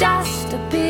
just a bit.